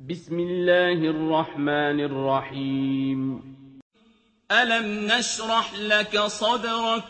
بسم الله الرحمن الرحيم. ألم نشرح لك صدرك؟